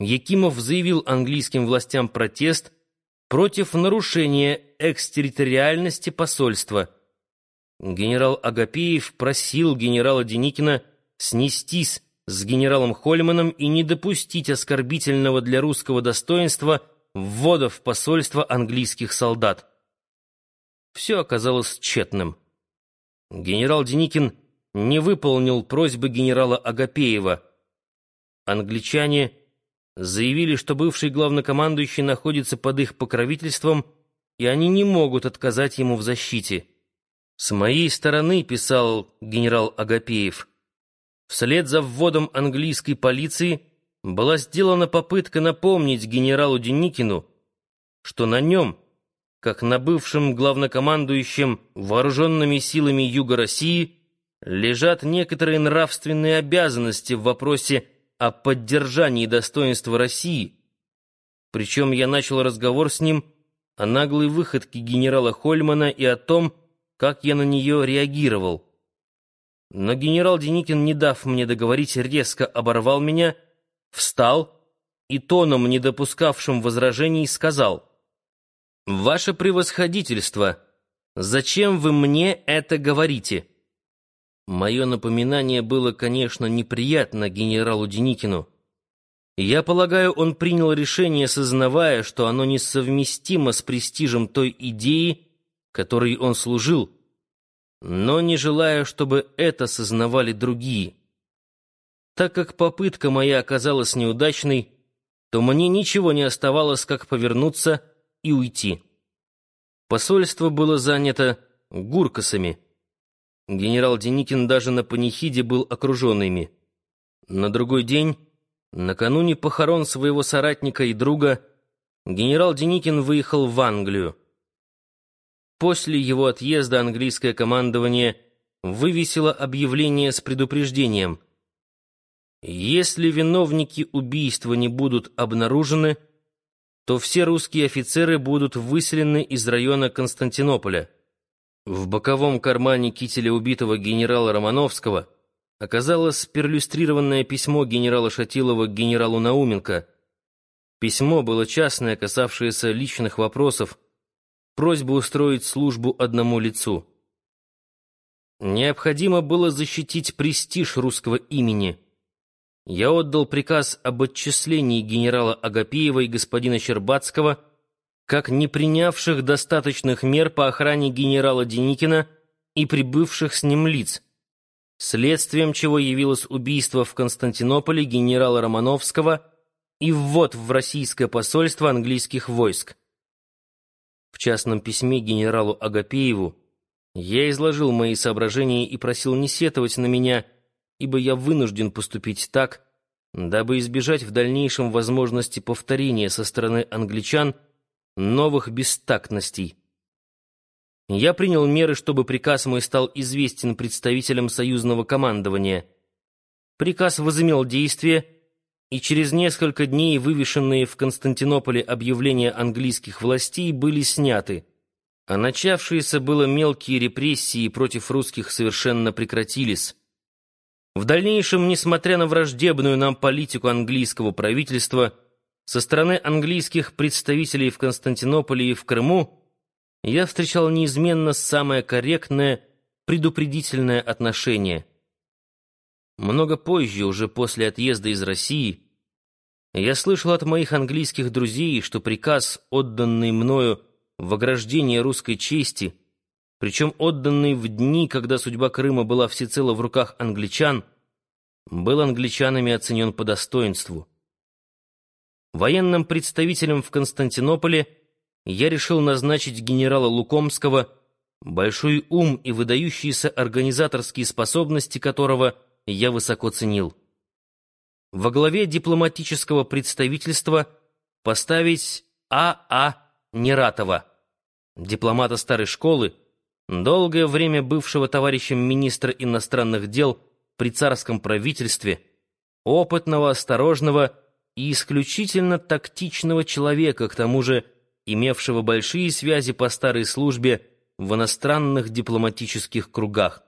Якимов заявил английским властям протест против нарушения экстерриториальности посольства. Генерал Агапеев просил генерала Деникина снестись с генералом Хольманом и не допустить оскорбительного для русского достоинства ввода в посольство английских солдат. Все оказалось тщетным. Генерал Деникин не выполнил просьбы генерала Агапеева. Англичане заявили, что бывший главнокомандующий находится под их покровительством, и они не могут отказать ему в защите. «С моей стороны», — писал генерал Агапеев, вслед за вводом английской полиции была сделана попытка напомнить генералу Деникину, что на нем, как на бывшем главнокомандующем вооруженными силами Юга России, лежат некоторые нравственные обязанности в вопросе о поддержании достоинства России. Причем я начал разговор с ним о наглой выходке генерала Хольмана и о том, как я на нее реагировал. Но генерал Деникин, не дав мне договорить, резко оборвал меня, встал и тоном, не допускавшим возражений, сказал «Ваше превосходительство, зачем вы мне это говорите?» Мое напоминание было, конечно, неприятно генералу Деникину. Я полагаю, он принял решение, сознавая, что оно несовместимо с престижем той идеи, которой он служил, но не желая, чтобы это сознавали другие. Так как попытка моя оказалась неудачной, то мне ничего не оставалось, как повернуться и уйти. Посольство было занято гуркасами — Генерал Деникин даже на панихиде был окружен ими. На другой день, накануне похорон своего соратника и друга, генерал Деникин выехал в Англию. После его отъезда английское командование вывесило объявление с предупреждением. Если виновники убийства не будут обнаружены, то все русские офицеры будут выселены из района Константинополя. В боковом кармане кителя убитого генерала Романовского оказалось перлюстрированное письмо генерала Шатилова к генералу Науменко. Письмо было частное, касавшееся личных вопросов, просьба устроить службу одному лицу. Необходимо было защитить престиж русского имени. Я отдал приказ об отчислении генерала Агапеева и господина Щербацкого – как не принявших достаточных мер по охране генерала Деникина и прибывших с ним лиц, следствием чего явилось убийство в Константинополе генерала Романовского и ввод в российское посольство английских войск. В частном письме генералу Агапееву я изложил мои соображения и просил не сетовать на меня, ибо я вынужден поступить так, дабы избежать в дальнейшем возможности повторения со стороны англичан – новых бестактностей. Я принял меры, чтобы приказ мой стал известен представителям союзного командования. Приказ возымел действие, и через несколько дней вывешенные в Константинополе объявления английских властей были сняты, а начавшиеся было мелкие репрессии против русских совершенно прекратились. В дальнейшем, несмотря на враждебную нам политику английского правительства, со стороны английских представителей в Константинополе и в Крыму я встречал неизменно самое корректное, предупредительное отношение. Много позже, уже после отъезда из России, я слышал от моих английских друзей, что приказ, отданный мною в ограждение русской чести, причем отданный в дни, когда судьба Крыма была всецело в руках англичан, был англичанами оценен по достоинству. Военным представителем в Константинополе я решил назначить генерала Лукомского, большой ум и выдающиеся организаторские способности которого я высоко ценил. Во главе дипломатического представительства поставить А.А. А. Нератова, дипломата старой школы, долгое время бывшего товарищем министра иностранных дел при царском правительстве, опытного, осторожного и исключительно тактичного человека, к тому же имевшего большие связи по старой службе в иностранных дипломатических кругах.